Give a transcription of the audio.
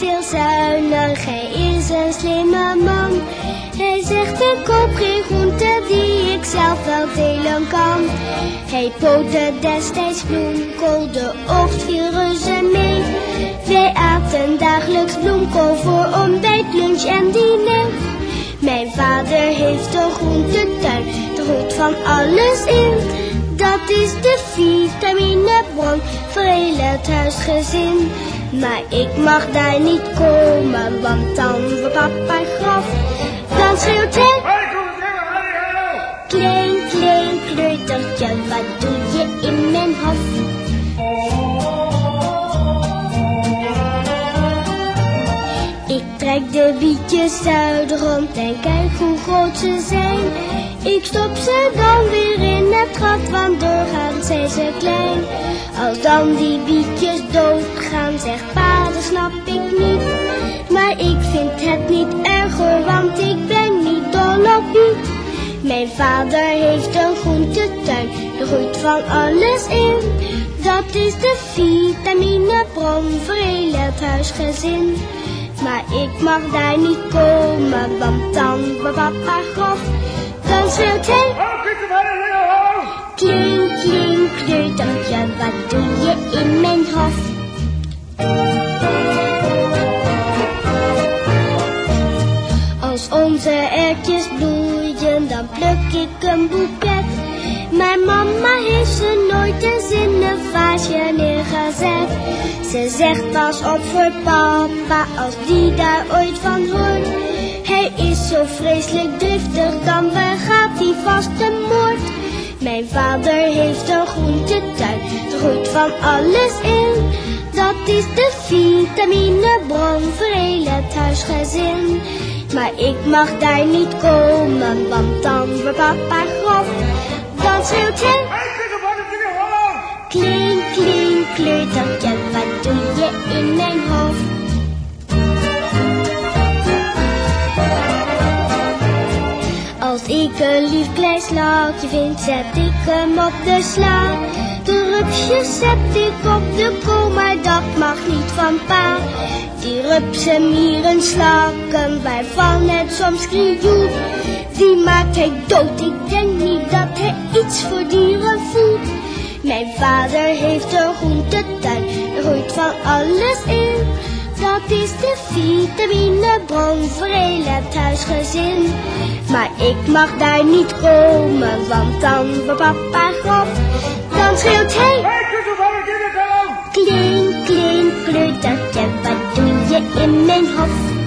heel zuinig, hij is een slimme man. Hij zegt een kop geen groente die ik zelf wel delen kan. Hij pootte destijds bloemkool, de oogst viel reuze mee. Wij aten dagelijks bloemkool voor ontbijt, lunch en diner. Mijn vader heeft een groentetuin, er groeit van alles in. Dat is de vitamine bron voor heel het huisgezin. Maar ik mag daar niet komen, want dan wordt papa graf. Dan schreeuwt hij, klein, klein kleutertje, wat doe je in mijn hof? Ik trek de bietjes uit de rond en kijk hoe groot ze zijn. Ik stop ze dan weer in het gat, want doorgaans zijn ze klein. Als dan die bietjes vind het niet erger, want ik ben niet dol op biet. Mijn vader heeft een groentetuin, er groeit van alles in. Dat is de vitaminebron voor heel het huisgezin. Maar ik mag daar niet komen, want dan wordt papa grof. Dan schreeuwt hij, klink, klink, kleutertje, wat doe je Onze erwtjes bloeien, dan pluk ik een boeket. Mijn mama heeft ze nooit eens in een vaasje neergezet. Ze zegt pas op voor papa, als die daar ooit van hoort. Hij is zo vreselijk driftig, dan begaat hij vast een moord. Mijn vader heeft een groentetuin, er groeit van alles in. Dat is de vitaminebron voor heel het huisgezin. Maar ik mag daar niet komen, want dan wordt papa grof. Dan schreeuwt hij, klink, klink, kleutertje, wat doe je in mijn hoofd? Als ik een lief klein vind, zet ik hem op de sla. De rupsjes zet ik op de kool, maar dat mag niet van pa. Die rupsen, mieren, slakken, waarvan het soms krioelt. Die maakt hij dood, ik denk niet dat hij iets voor dieren voelt. Mijn vader heeft een groentetuin, er groeit van alles in. Dat is de vitaminebron voor heel het huisgezin. Maar ik mag daar niet komen, want dan wordt papa grof. Dan schreeuwt hij, klink, klink,